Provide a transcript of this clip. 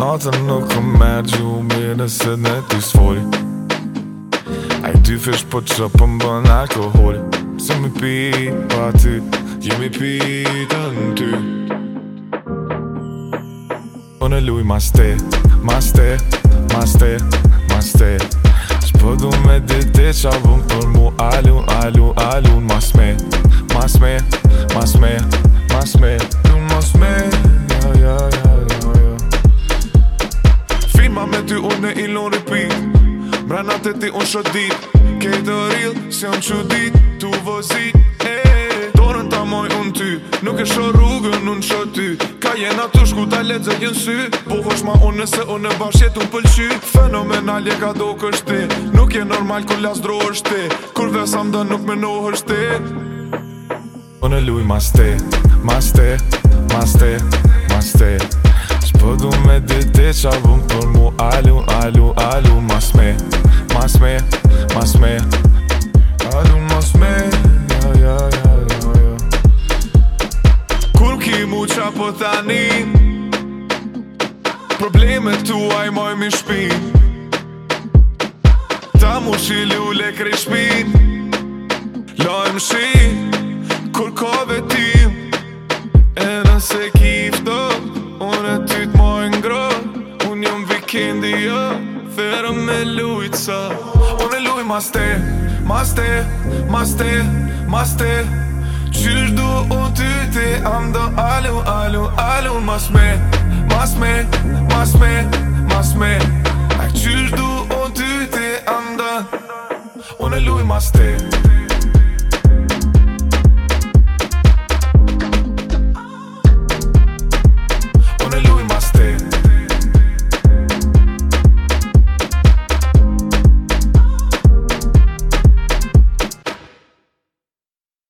Natën nuk kom mërë gjë mirë nëse në t'i s'foli Aj i dy fesh po që po bën alkohol Se mi pit pa ty, gjë mi pit a në ty Unë në luj ma ste, ma ste, ma ste, ma te Që me dite qa vëm për mu alun, alun, alun Ma sme, ma sme, ma sme, ma sme Du ma sme, ja, ja, ja Pranat ti unë shot dit Kej të rilë, si unë që Tu vozit, e Torën ta moj unë ty Nuk e shot rrugën, unë shot ty Ka jena të shku ta ledzë e sy Po hosh ma unë nëse unë e bashkë jetu më pëlqy Fenomenal ka do kështi Nuk e normal kër las dro është ti Kur dhe më nuk me no është ti Unë e luj ma ste Ma ste Ma ste Ma ste Shpëdu me dite qa vëm për mu Alu, alu, alu, mas me tani Probleme tua i moj mi shpin Ta mu shilu le krej shpin Lojm shi Kur kove ti E nëse kifto Unë e ty t'moj ngro Unë jom vikendi jo me lujtë sa Unë e lujtë mas te Mas te Mas te Mas te, mas te Qysh du u ty ti am do alu alu masme Masme, masme, mas me, du u ty ti am Unë luj mas te, mas me, mas